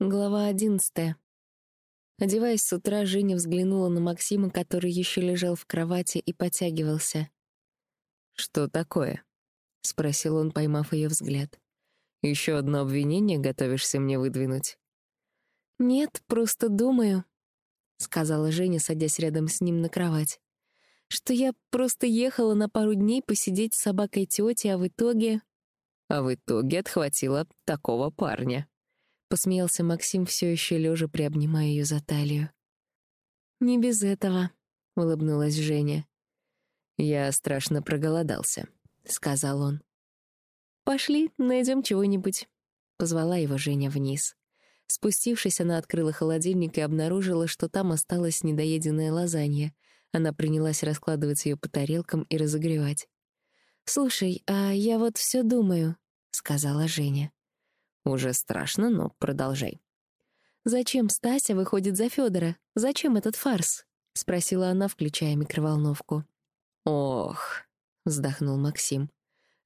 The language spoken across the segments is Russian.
Глава одиннадцатая. Одеваясь с утра, Женя взглянула на Максима, который еще лежал в кровати и потягивался. «Что такое?» — спросил он, поймав ее взгляд. «Еще одно обвинение готовишься мне выдвинуть?» «Нет, просто думаю», — сказала Женя, садясь рядом с ним на кровать, «что я просто ехала на пару дней посидеть с собакой тети, а в итоге...» «А в итоге отхватила такого парня», Посмеялся Максим, все еще лежа, приобнимая ее за талию. «Не без этого», — улыбнулась Женя. «Я страшно проголодался», — сказал он. «Пошли, найдем чего-нибудь», — позвала его Женя вниз. Спустившись, она открыла холодильник и обнаружила, что там осталась недоеденная лазанья. Она принялась раскладывать ее по тарелкам и разогревать. «Слушай, а я вот все думаю», — сказала Женя. Уже страшно, но продолжай. «Зачем Стася выходит за Федора? Зачем этот фарс?» — спросила она, включая микроволновку. «Ох», — вздохнул Максим.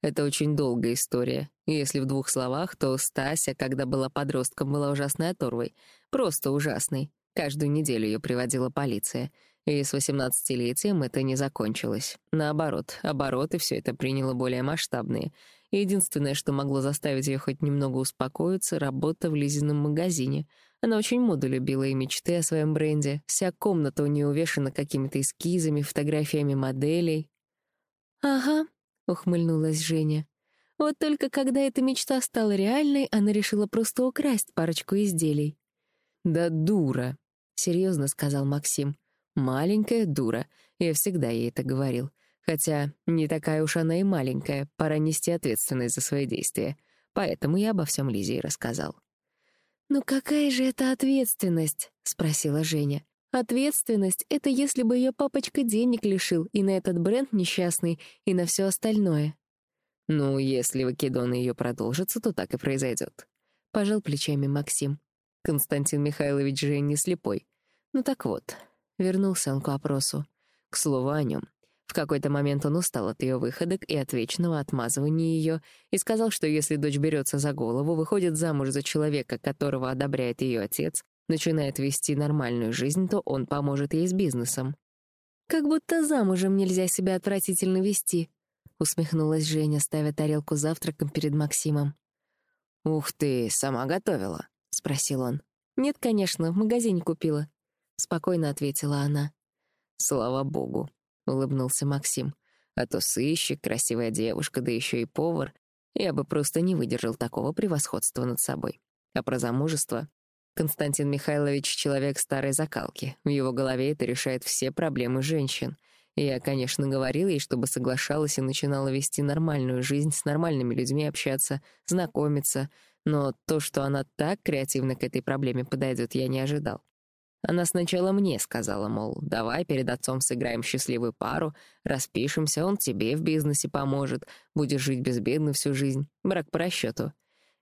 «Это очень долгая история. Если в двух словах, то Стася, когда была подростком, была ужасной оторвой. Просто ужасной. Каждую неделю ее приводила полиция. И с восемнадцатилетием это не закончилось. Наоборот, обороты все это приняло более масштабные. Единственное, что могло заставить ее хоть немного успокоиться — работа в Лизином магазине. Она очень моду любила и мечты о своем бренде. Вся комната у нее увешана какими-то эскизами, фотографиями моделей. «Ага», — ухмыльнулась Женя. «Вот только когда эта мечта стала реальной, она решила просто украсть парочку изделий». «Да дура», — серьезно сказал Максим. «Маленькая дура. Я всегда ей это говорил. Хотя не такая уж она и маленькая, пора нести ответственность за свои действия. Поэтому я обо всем Лизе и рассказал. «Ну какая же это ответственность?» — спросила Женя. «Ответственность — это если бы ее папочка денег лишил и на этот бренд несчастный, и на все остальное». «Ну, если выкидоны ее продолжатся, то так и произойдет», — пожал плечами Максим. Константин Михайлович же не слепой. Ну так вот, вернулся он к вопросу. К слову о нем. В какой-то момент он устал от ее выходок и от вечного отмазывания ее и сказал, что если дочь берется за голову, выходит замуж за человека, которого одобряет ее отец, начинает вести нормальную жизнь, то он поможет ей с бизнесом. «Как будто замужем нельзя себя отвратительно вести», — усмехнулась Женя, ставя тарелку завтраком перед Максимом. «Ух ты, сама готовила?» — спросил он. «Нет, конечно, в магазине купила», — спокойно ответила она. «Слава богу», — улыбнулся Максим. «А то сыщик, красивая девушка, да еще и повар. Я бы просто не выдержал такого превосходства над собой. А про замужество? Константин Михайлович — человек старой закалки. В его голове это решает все проблемы женщин. Я, конечно, говорил ей, чтобы соглашалась и начинала вести нормальную жизнь, с нормальными людьми общаться, знакомиться, но то, что она так креативно к этой проблеме подойдет, я не ожидал. Она сначала мне сказала, мол, давай перед отцом сыграем счастливую пару, распишемся, он тебе в бизнесе поможет, будешь жить безбедно всю жизнь, брак по расчету.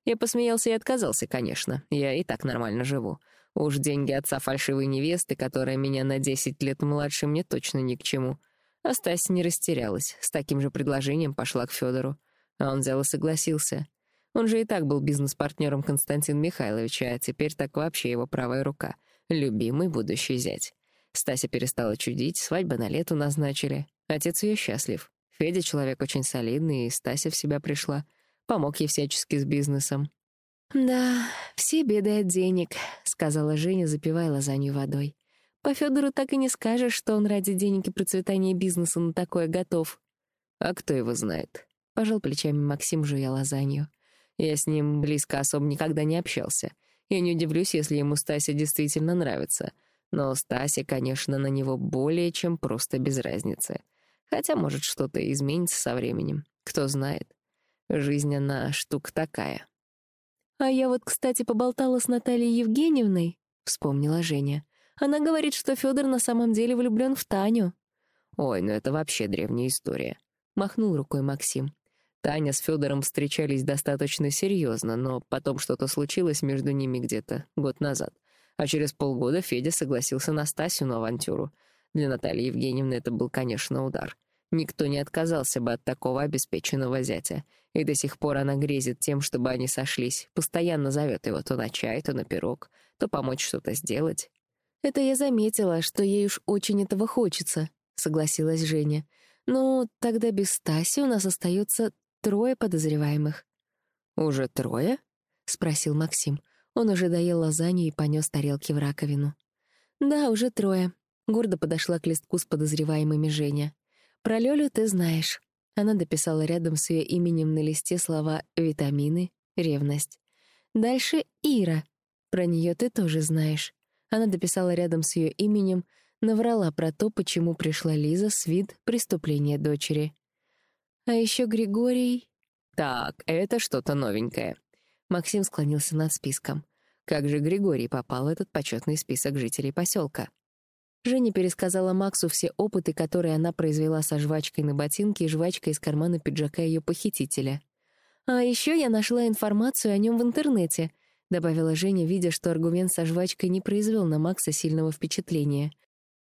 Я посмеялся и отказался, конечно, я и так нормально живу. Уж деньги отца фальшивой невесты, которая меня на десять лет младше, мне точно ни к чему. А Стася не растерялась, с таким же предложением пошла к Федору. А он взял и согласился. Он же и так был бизнес-партнером Константина Михайловича, а теперь так вообще его правая рука — любимый будущий зять. Стася перестала чудить, свадьбу на лету назначили. Отец ее счастлив. Федя человек очень солидный, и Стася в себя пришла. Помог ей всячески с бизнесом. «Да, все беды от денег», — сказала Женя, запивая лазанью водой. «По Федору так и не скажешь, что он ради денег и процветания бизнеса на такое готов». «А кто его знает?» — пожал плечами Максим, жуя лазанью. «Я с ним близко особо никогда не общался. Я не удивлюсь, если ему Стася действительно нравится. Но Стася, конечно, на него более чем просто без разницы. Хотя, может, что-то изменится со временем. Кто знает. Жизнь, она штука такая. «А я вот, кстати, поболтала с Натальей Евгеньевной», — вспомнила Женя. «Она говорит, что Федор на самом деле влюблен в Таню». «Ой, ну это вообще древняя история», — махнул рукой Максим. Таня с Федором встречались достаточно серьезно, но потом что-то случилось между ними где-то год назад. А через полгода Федя согласился на Стасю на авантюру. Для Натальи Евгеньевны это был, конечно, удар. Никто не отказался бы от такого обеспеченного зятя. И до сих пор она грезит тем, чтобы они сошлись. Постоянно зовет его то на чай, то на пирог, то помочь что-то сделать. «Это я заметила, что ей уж очень этого хочется», — согласилась Женя. «Но тогда без Стаси у нас остается трое подозреваемых». «Уже трое?» — спросил Максим. Он уже доел лазанью и понес тарелки в раковину. «Да, уже трое». Гордо подошла к листку с подозреваемыми Женя. «Про Лёлю ты знаешь». Она дописала рядом с ее именем на листе слова «витамины», «ревность». Дальше Ира. Про нее ты тоже знаешь. Она дописала рядом с ее именем, наврала про то, почему пришла Лиза с вид преступления дочери. А еще Григорий... Так, это что-то новенькое. Максим склонился над списком. Как же Григорий попал в этот почетный список жителей поселка? Женя пересказала Максу все опыты, которые она произвела со жвачкой на ботинке и жвачкой из кармана пиджака ее похитителя. «А еще я нашла информацию о нем в интернете», — добавила Женя, видя, что аргумент со жвачкой не произвел на Макса сильного впечатления.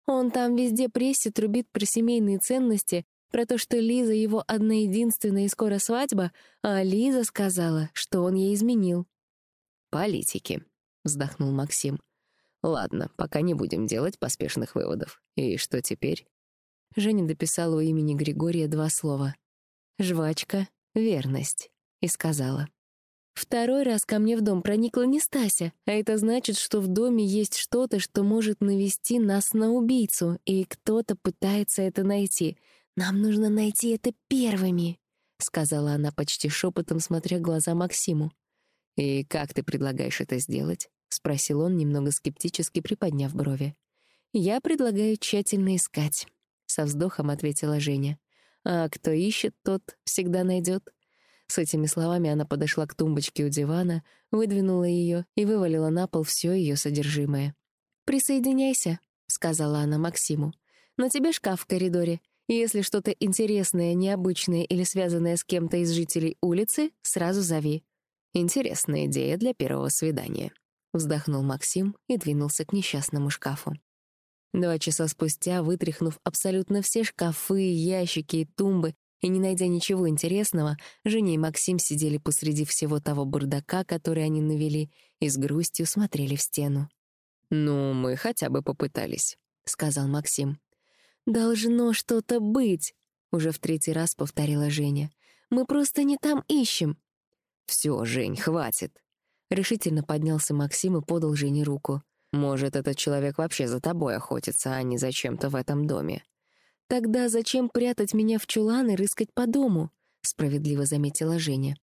«Он там везде прессе трубит про семейные ценности, про то, что Лиза его одна единственная и скоро свадьба, а Лиза сказала, что он ей изменил». «Политики», — вздохнул Максим. Ладно, пока не будем делать поспешных выводов. И что теперь? Женя дописала у имени Григория два слова. «Жвачка, верность», и сказала. «Второй раз ко мне в дом проникла не Стася, а это значит, что в доме есть что-то, что может навести нас на убийцу, и кто-то пытается это найти. Нам нужно найти это первыми», — сказала она почти шепотом, смотря глаза Максиму. «И как ты предлагаешь это сделать?» — спросил он, немного скептически приподняв брови. «Я предлагаю тщательно искать», — со вздохом ответила Женя. «А кто ищет, тот всегда найдет». С этими словами она подошла к тумбочке у дивана, выдвинула ее и вывалила на пол все ее содержимое. «Присоединяйся», — сказала она Максиму. «На тебе шкаф в коридоре. Если что-то интересное, необычное или связанное с кем-то из жителей улицы, сразу зови». Интересная идея для первого свидания. Вздохнул Максим и двинулся к несчастному шкафу. Два часа спустя, вытряхнув абсолютно все шкафы, ящики и тумбы и не найдя ничего интересного, Женя и Максим сидели посреди всего того бардака, который они навели, и с грустью смотрели в стену. «Ну, мы хотя бы попытались», — сказал Максим. «Должно что-то быть», — уже в третий раз повторила Женя. «Мы просто не там ищем». «Все, Жень, хватит», Решительно поднялся Максим и подал Жене руку. «Может, этот человек вообще за тобой охотится, а не за чем-то в этом доме?» «Тогда зачем прятать меня в чулан и рыскать по дому?» — справедливо заметила Женя.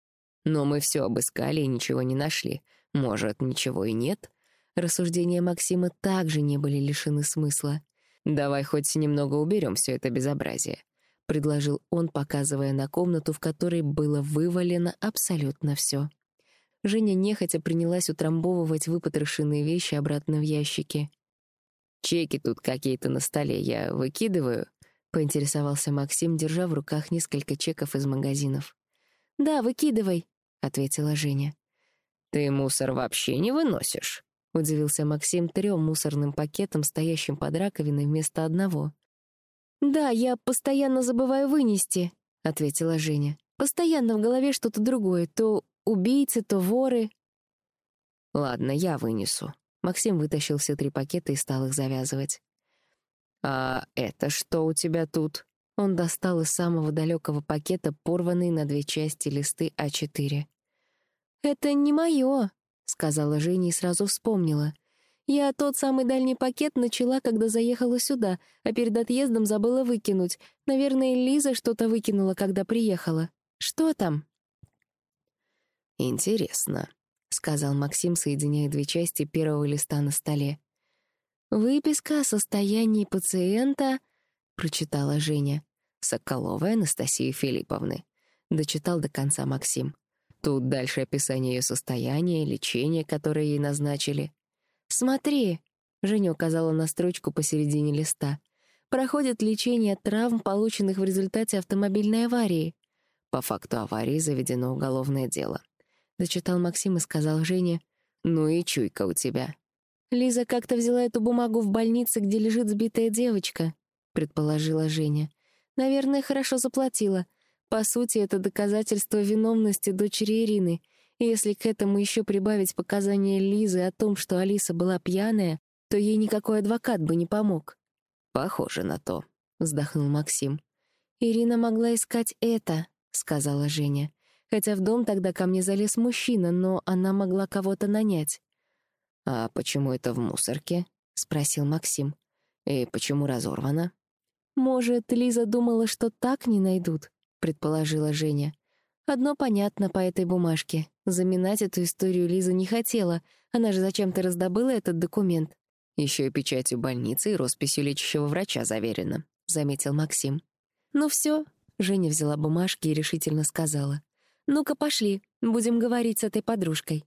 «Но мы все обыскали и ничего не нашли. Может, ничего и нет?» Рассуждения Максима также не были лишены смысла. «Давай хоть немного уберем все это безобразие», — предложил он, показывая на комнату, в которой было вывалено абсолютно все. Женя нехотя принялась утрамбовывать выпотрошенные вещи обратно в ящики. «Чеки тут какие-то на столе, я выкидываю?» — поинтересовался Максим, держа в руках несколько чеков из магазинов. «Да, выкидывай», — ответила Женя. «Ты мусор вообще не выносишь?» — удивился Максим трем мусорным пакетом, стоящим под раковиной вместо одного. «Да, я постоянно забываю вынести», — ответила Женя. «Постоянно в голове что-то другое, то убийцы, то воры. Ладно, я вынесу. Максим вытащил все три пакета и стал их завязывать. «А это что у тебя тут?» Он достал из самого далекого пакета порванный на две части листы А4. «Это не мое», — сказала Женя и сразу вспомнила. «Я тот самый дальний пакет начала, когда заехала сюда, а перед отъездом забыла выкинуть. Наверное, Лиза что-то выкинула, когда приехала. Что там?» «Интересно», — сказал Максим, соединяя две части первого листа на столе. «Выписка о состоянии пациента», — прочитала Женя. «Соколовой Анастасии Филипповны», — дочитал до конца Максим. Тут дальше описание ее состояния, лечения, которое ей назначили. «Смотри», — Женя указала на строчку посередине листа. «Проходит лечение травм, полученных в результате автомобильной аварии». По факту аварии заведено уголовное дело. — дочитал Максим и сказал Жене. «Ну и чуйка у тебя». «Лиза как-то взяла эту бумагу в больнице, где лежит сбитая девочка», — предположила Женя. «Наверное, хорошо заплатила. По сути, это доказательство виновности дочери Ирины. И если к этому еще прибавить показания Лизы о том, что Алиса была пьяная, то ей никакой адвокат бы не помог. «Похоже на то», — вздохнул Максим. «Ирина могла искать это», — сказала Женя. «Хотя в дом тогда ко мне залез мужчина, но она могла кого-то нанять». «А почему это в мусорке?» — спросил Максим. «И почему разорвано?» «Может, Лиза думала, что так не найдут?» — предположила Женя. «Одно понятно по этой бумажке. Заминать эту историю Лиза не хотела. Она же зачем-то раздобыла этот документ». «Еще и печатью больницы и росписью лечащего врача заверено», — заметил Максим. «Ну все», — Женя взяла бумажки и решительно сказала. «Ну-ка, пошли, будем говорить с этой подружкой».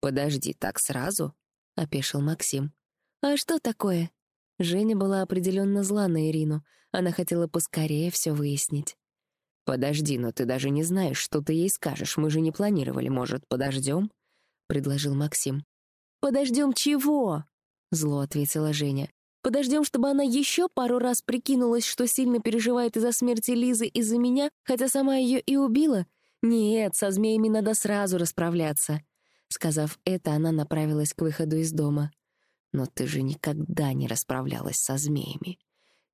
«Подожди, так сразу?» — опешил Максим. «А что такое?» Женя была определенно зла на Ирину. Она хотела поскорее все выяснить. «Подожди, но ты даже не знаешь, что ты ей скажешь. Мы же не планировали. Может, подождем?» — предложил Максим. «Подождем чего?» — зло ответила Женя. «Подождем, чтобы она еще пару раз прикинулась, что сильно переживает из-за смерти Лизы из-за меня, хотя сама ее и убила? Нет, со змеями надо сразу расправляться». Сказав это, она направилась к выходу из дома. «Но ты же никогда не расправлялась со змеями», —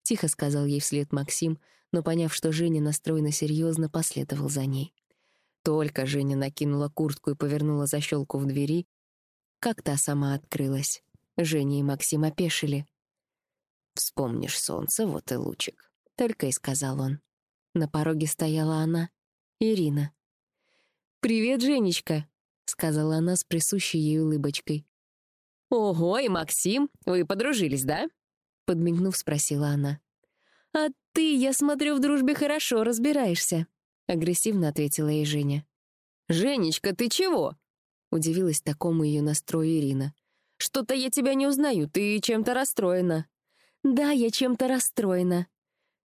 тихо сказал ей вслед Максим, но, поняв, что Женя настроена серьезно, последовал за ней. Только Женя накинула куртку и повернула защелку в двери, как та сама открылась. Женя и Максим опешили. «Вспомнишь солнце, вот и лучик», — только и сказал он. На пороге стояла она, Ирина. «Привет, Женечка», — сказала она с присущей ей улыбочкой. «Ого, и Максим, вы подружились, да?» Подмигнув, спросила она. «А ты, я смотрю, в дружбе хорошо разбираешься», — агрессивно ответила ей Женя. «Женечка, ты чего?» — удивилась такому ее настрою Ирина. «Что-то я тебя не узнаю, ты чем-то расстроена». «Да, я чем-то расстроена».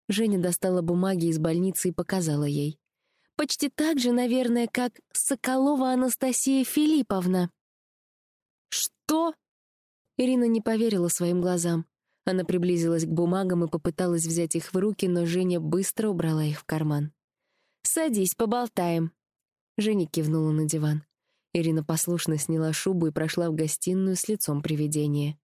Женя достала бумаги из больницы и показала ей. «Почти так же, наверное, как Соколова Анастасия Филипповна». «Что?» Ирина не поверила своим глазам. Она приблизилась к бумагам и попыталась взять их в руки, но Женя быстро убрала их в карман. «Садись, поболтаем». Женя кивнула на диван. Ирина послушно сняла шубу и прошла в гостиную с лицом привидения.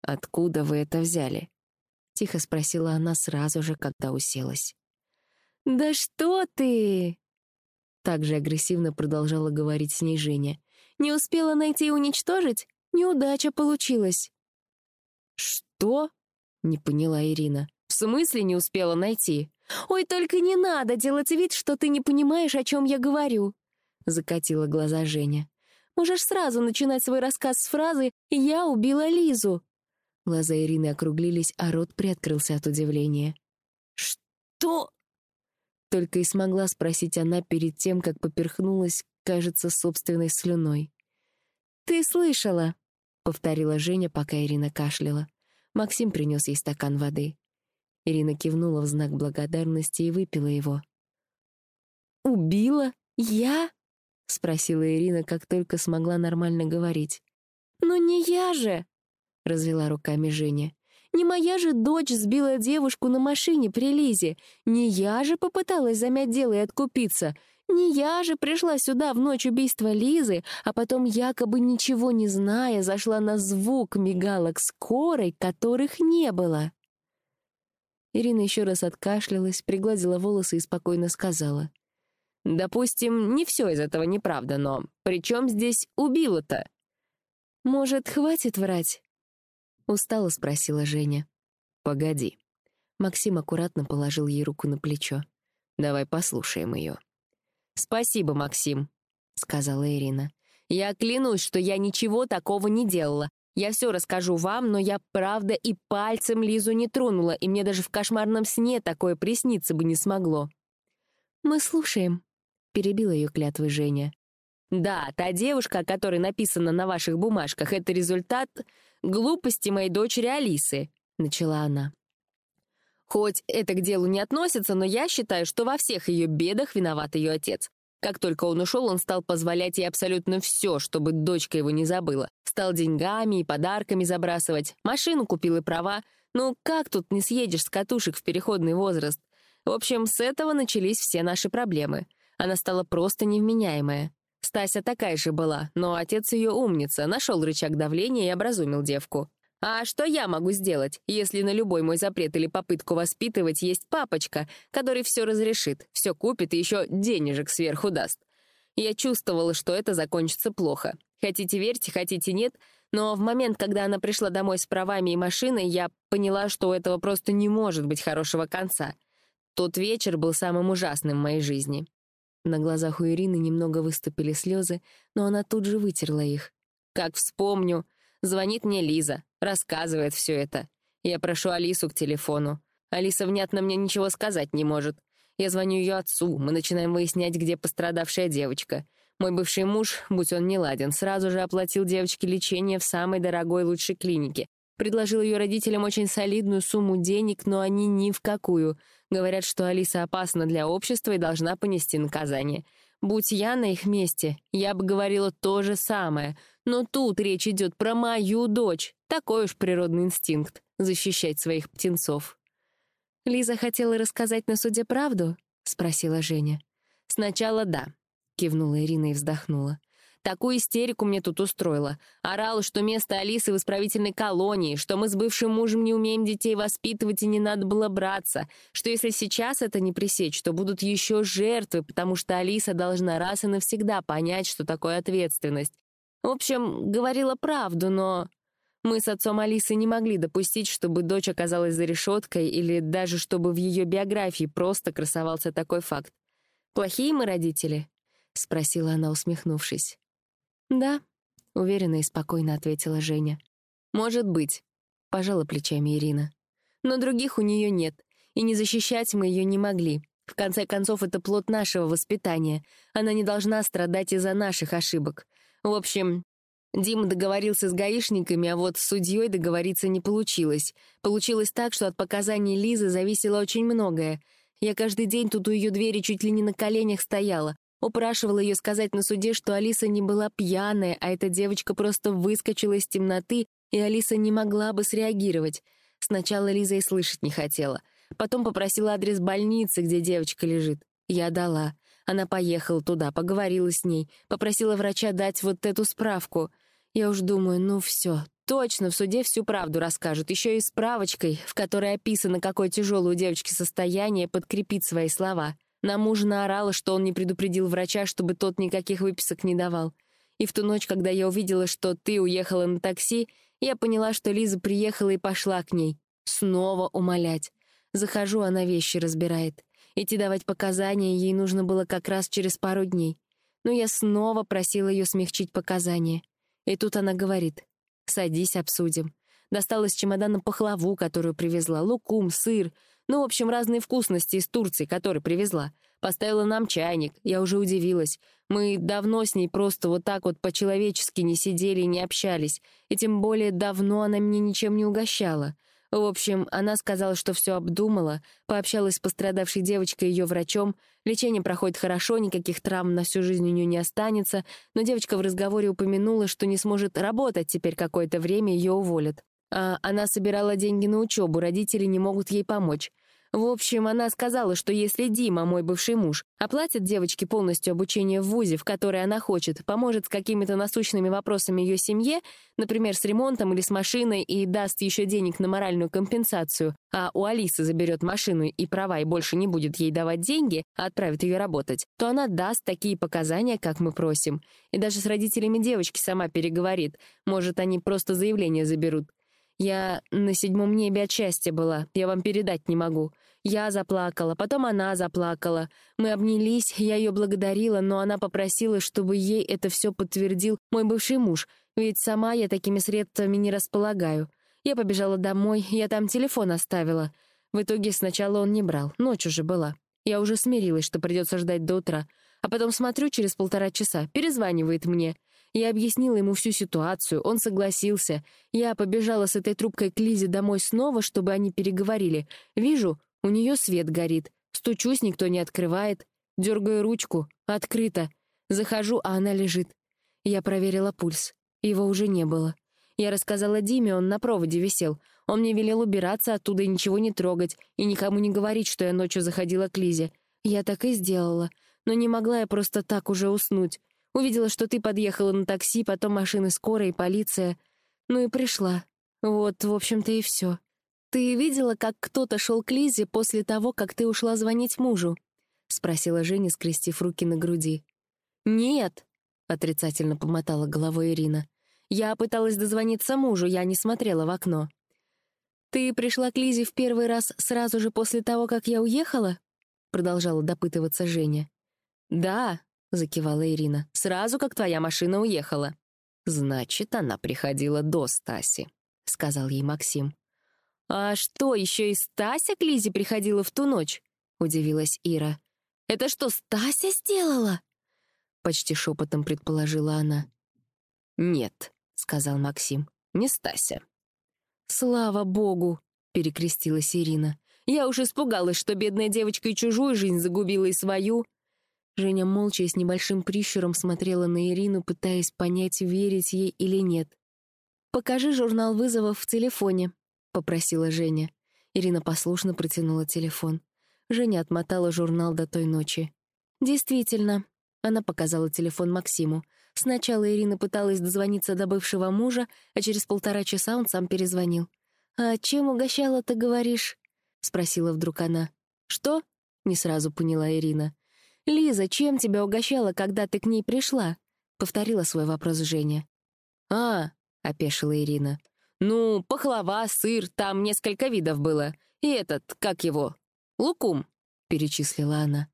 «Откуда вы это взяли?» — тихо спросила она сразу же, когда уселась. «Да что ты!» Так же агрессивно продолжала говорить с ней Женя. «Не успела найти и уничтожить? Неудача получилась». «Что?» — не поняла Ирина. «В смысле не успела найти?» «Ой, только не надо делать вид, что ты не понимаешь, о чем я говорю», — закатила глаза Женя. «Можешь сразу начинать свой рассказ с фразы «Я убила Лизу». Глаза Ирины округлились, а рот приоткрылся от удивления. «Что?» Только и смогла спросить она перед тем, как поперхнулась, кажется, собственной слюной. «Ты слышала?» — повторила Женя, пока Ирина кашляла. Максим принес ей стакан воды. Ирина кивнула в знак благодарности и выпила его. «Убила? Я?» — спросила Ирина, как только смогла нормально говорить. «Ну не я же!» — развела руками Женя. «Не моя же дочь сбила девушку на машине при Лизе. Не я же попыталась замять дело и откупиться. Не я же пришла сюда в ночь убийства Лизы, а потом, якобы ничего не зная, зашла на звук мигалок скорой, которых не было. Ирина еще раз откашлялась, пригладила волосы и спокойно сказала. «Допустим, не все из этого неправда, но при чем здесь убила-то?» «Может, хватит врать?» Устало спросила Женя. «Погоди». Максим аккуратно положил ей руку на плечо. «Давай послушаем ее». «Спасибо, Максим», — сказала Ирина. «Я клянусь, что я ничего такого не делала. Я все расскажу вам, но я правда и пальцем Лизу не тронула, и мне даже в кошмарном сне такое присниться бы не смогло». «Мы слушаем», — перебила ее клятвы Женя. «Да, та девушка, о которой написано на ваших бумажках, это результат глупости моей дочери Алисы», — начала она. Хоть это к делу не относится, но я считаю, что во всех ее бедах виноват ее отец. Как только он ушел, он стал позволять ей абсолютно все, чтобы дочка его не забыла. Стал деньгами и подарками забрасывать, машину купил и права. Ну как тут не съедешь с катушек в переходный возраст? В общем, с этого начались все наши проблемы. Она стала просто невменяемая. Стася такая же была, но отец ее умница, нашел рычаг давления и образумил девку. А что я могу сделать, если на любой мой запрет или попытку воспитывать есть папочка, который все разрешит, все купит и еще денежек сверху даст? Я чувствовала, что это закончится плохо. Хотите верьте, хотите нет, но в момент, когда она пришла домой с правами и машиной, я поняла, что у этого просто не может быть хорошего конца. Тот вечер был самым ужасным в моей жизни. На глазах у Ирины немного выступили слезы, но она тут же вытерла их. Как вспомню, звонит мне Лиза, рассказывает все это. Я прошу Алису к телефону. Алиса внятно мне ничего сказать не может. Я звоню ее отцу, мы начинаем выяснять, где пострадавшая девочка. Мой бывший муж, будь он не ладен, сразу же оплатил девочке лечение в самой дорогой лучшей клинике. Предложил ее родителям очень солидную сумму денег, но они ни в какую. Говорят, что Алиса опасна для общества и должна понести наказание. Будь я на их месте, я бы говорила то же самое. Но тут речь идет про мою дочь. Такой уж природный инстинкт — защищать своих птенцов. «Лиза хотела рассказать на суде правду?» — спросила Женя. «Сначала да», — кивнула Ирина и вздохнула. Такую истерику мне тут устроила. Орала, что место Алисы в исправительной колонии, что мы с бывшим мужем не умеем детей воспитывать и не надо было браться, что если сейчас это не пресечь, то будут еще жертвы, потому что Алиса должна раз и навсегда понять, что такое ответственность. В общем, говорила правду, но... Мы с отцом Алисы не могли допустить, чтобы дочь оказалась за решеткой или даже чтобы в ее биографии просто красовался такой факт. «Плохие мы родители?» — спросила она, усмехнувшись. «Да», — уверенно и спокойно ответила Женя. «Может быть», — пожала плечами Ирина. «Но других у нее нет, и не защищать мы ее не могли. В конце концов, это плод нашего воспитания. Она не должна страдать из-за наших ошибок. В общем, Дима договорился с гаишниками, а вот с судьей договориться не получилось. Получилось так, что от показаний Лизы зависело очень многое. Я каждый день тут у ее двери чуть ли не на коленях стояла, Упрашивала ее сказать на суде, что Алиса не была пьяная, а эта девочка просто выскочила из темноты, и Алиса не могла бы среагировать. Сначала Лиза и слышать не хотела. Потом попросила адрес больницы, где девочка лежит. Я дала. Она поехала туда, поговорила с ней, попросила врача дать вот эту справку. Я уж думаю, ну все, точно в суде всю правду расскажут, еще и справочкой, в которой описано, какое тяжелое у девочки состояние, подкрепить свои слова. На мужа наорала, что он не предупредил врача, чтобы тот никаких выписок не давал. И в ту ночь, когда я увидела, что ты уехала на такси, я поняла, что Лиза приехала и пошла к ней. Снова умолять. Захожу, она вещи разбирает. Идти давать показания ей нужно было как раз через пару дней. Но я снова просила ее смягчить показания. И тут она говорит, «Садись, обсудим». Достала из чемодана пахлаву, которую привезла, лукум, сыр, ну, в общем, разные вкусности из Турции, которые привезла. Поставила нам чайник, я уже удивилась. Мы давно с ней просто вот так вот по-человечески не сидели и не общались, и тем более давно она меня ничем не угощала. В общем, она сказала, что все обдумала, пообщалась с пострадавшей девочкой и ее врачом, лечение проходит хорошо, никаких травм на всю жизнь у нее не останется, но девочка в разговоре упомянула, что не сможет работать теперь какое-то время, ее уволят. А она собирала деньги на учебу, родители не могут ей помочь. В общем, она сказала, что если Дима, мой бывший муж, оплатит девочке полностью обучение в ВУЗе, в которое она хочет, поможет с какими-то насущными вопросами ее семье, например, с ремонтом или с машиной, и даст еще денег на моральную компенсацию, а у Алисы заберет машину и права и больше не будет ей давать деньги, а отправит ее работать, то она даст такие показания, как мы просим. И даже с родителями девочки сама переговорит. Может, они просто заявление заберут. Я на седьмом небе от счастья была, я вам передать не могу. Я заплакала, потом она заплакала. Мы обнялись, я ее благодарила, но она попросила, чтобы ей это все подтвердил мой бывший муж, ведь сама я такими средствами не располагаю. Я побежала домой, я там телефон оставила. В итоге сначала он не брал, ночь уже была. Я уже смирилась, что придется ждать до утра. А потом смотрю через полтора часа, перезванивает мне — я объяснила ему всю ситуацию, он согласился. Я побежала с этой трубкой к Лизе домой снова, чтобы они переговорили. Вижу, у нее свет горит. Стучусь, никто не открывает. Дергаю ручку. Открыто. Захожу, а она лежит. Я проверила пульс. Его уже не было. Я рассказала Диме, он на проводе висел. Он мне велел убираться оттуда и ничего не трогать, и никому не говорить, что я ночью заходила к Лизе. Я так и сделала. Но не могла я просто так уже уснуть. Увидела, что ты подъехала на такси, потом машины скорой и полиция. Ну и пришла. Вот, в общем-то, и все. Ты видела, как кто-то шел к Лизе после того, как ты ушла звонить мужу? Спросила Женя, скрестив руки на груди. Нет, отрицательно помотала головой Ирина. Я пыталась дозвониться мужу, я не смотрела в окно. «Ты пришла к Лизе в первый раз сразу же после того, как я уехала?» Продолжала допытываться Женя. «Да», — закивала Ирина, — «сразу, как твоя машина уехала». «Значит, она приходила до Стаси», — сказал ей Максим. «А что, еще и Стася к Лизе приходила в ту ночь?» — удивилась Ира. «Это что, Стася сделала?» Почти шепотом предположила она. «Нет», — сказал Максим, — «не Стася». «Слава богу!» — перекрестилась Ирина. «Я уж испугалась, что бедная девочка и чужую жизнь загубила, и свою». Женя молча и с небольшим прищуром смотрела на Ирину, пытаясь понять, верить ей или нет. «Покажи журнал вызовов в телефоне», — попросила Женя. Ирина послушно протянула телефон. Женя отмотала журнал до той ночи. «Действительно», — она показала телефон Максиму. Сначала Ирина пыталась дозвониться до бывшего мужа, а через полтора часа он сам перезвонил. «А чем угощала, ты говоришь?» — спросила вдруг она. «Что?» — не сразу поняла Ирина. «Лиза, чем тебя угощала, когда ты к ней пришла?» — повторила свой вопрос Женя. «А», — опешила Ирина. «Ну, пахлава, сыр, там несколько видов было. И этот, как его? Лукум», — перечислила она.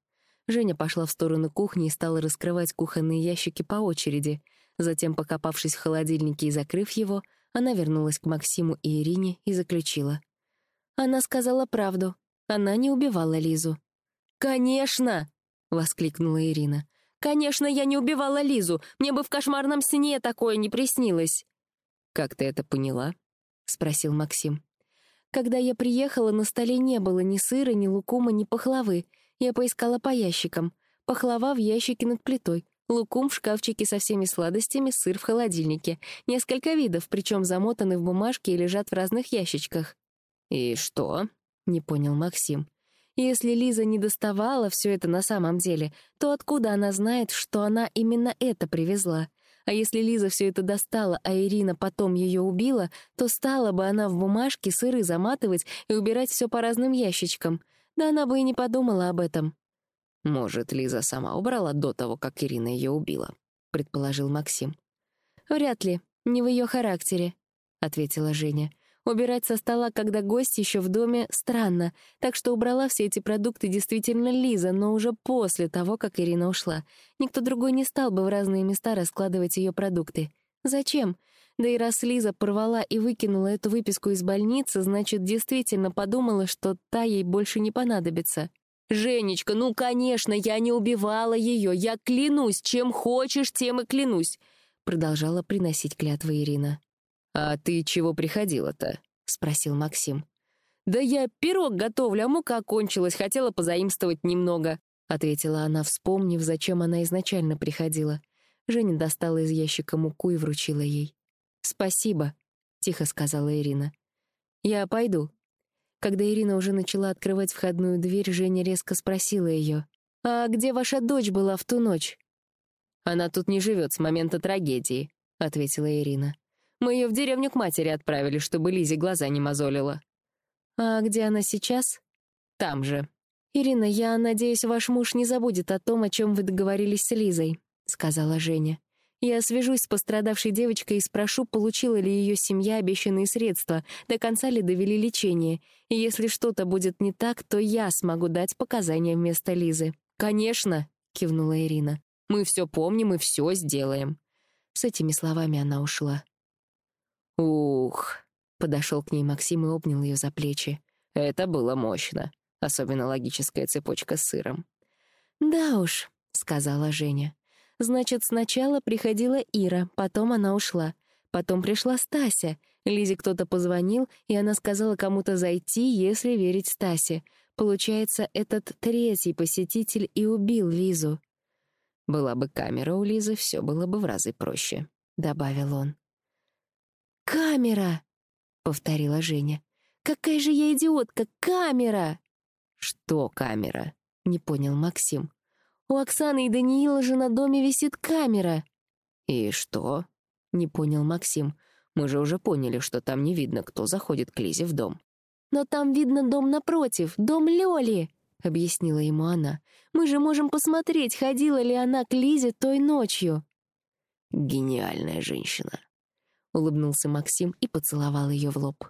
Женя пошла в сторону кухни и стала раскрывать кухонные ящики по очереди. Затем, покопавшись в холодильнике и закрыв его, она вернулась к Максиму и Ирине и заключила. Она сказала правду. Она не убивала Лизу. «Конечно!» — воскликнула Ирина. «Конечно, я не убивала Лизу. Мне бы в кошмарном сне такое не приснилось». «Как ты это поняла?» — спросил Максим. «Когда я приехала, на столе не было ни сыра, ни лукума, ни пахлавы. Я поискала по ящикам. Пахлава в ящике над плитой, лукум в шкафчике со всеми сладостями, сыр в холодильнике. Несколько видов, причем замотаны в бумажке и лежат в разных ящичках. «И что?» — не понял Максим. Если Лиза не доставала все это на самом деле, то откуда она знает, что она именно это привезла? А если Лиза все это достала, а Ирина потом ее убила, то стала бы она в бумажке сыры заматывать и убирать все по разным ящичкам. Да она бы и не подумала об этом. «Может, Лиза сама убрала до того, как Ирина ее убила», — предположил Максим. «Вряд ли, не в ее характере», — ответила Женя. «Убирать со стола, когда гость еще в доме, странно, так что убрала все эти продукты действительно Лиза, но уже после того, как Ирина ушла. Никто другой не стал бы в разные места раскладывать ее продукты. Зачем? Да и раз Лиза порвала и выкинула эту выписку из больницы, значит, действительно подумала, что та ей больше не понадобится. «Женечка, ну, конечно, я не убивала ее. Я клянусь, чем хочешь, тем и клянусь», — продолжала приносить клятвы Ирина. «А ты чего приходила-то?» — спросил Максим. «Да я пирог готовлю, а мука кончилась, хотела позаимствовать немного», — ответила она, вспомнив, зачем она изначально приходила. Женя достала из ящика муку и вручила ей. «Спасибо», — тихо сказала Ирина. «Я пойду». Когда Ирина уже начала открывать входную дверь, Женя резко спросила ее. «А где ваша дочь была в ту ночь?» «Она тут не живет с момента трагедии», — ответила Ирина. «Мы ее в деревню к матери отправили, чтобы Лизе глаза не мозолила». «А где она сейчас?» «Там же». «Ирина, я надеюсь, ваш муж не забудет о том, о чем вы договорились с Лизой», — сказала Женя. Я свяжусь с пострадавшей девочкой и спрошу, получила ли ее семья обещанные средства, до конца ли довели лечение. И если что-то будет не так, то я смогу дать показания вместо Лизы. «Конечно», — кивнула Ирина. «Мы все помним и все сделаем». С этими словами она ушла. «Ух», — подошел к ней Максим и обнял ее за плечи. «Это было мощно, особенно логическая цепочка с сыром». «Да уж», — сказала Женя. Значит, сначала приходила Ира, потом она ушла. Потом пришла Стася. Лизе кто-то позвонил, и она сказала кому-то зайти, если верить Стасе. Получается, этот третий посетитель и убил Лизу. «Была бы камера у Лизы, все было бы в разы проще», — добавил он. «Камера!» — повторила Женя. какая же я идиотка! Камера!» «Что камера?» — не понял Максим. «У Оксаны и Даниила же на доме висит камера». «И что?» — не понял Максим. «Мы же уже поняли, что там не видно, кто заходит к Лизе в дом». «Но там видно дом напротив, дом Лёли», — объяснила ему она. «Мы же можем посмотреть, ходила ли она к Лизе той ночью». «Гениальная женщина», — улыбнулся Максим и поцеловал ее в лоб.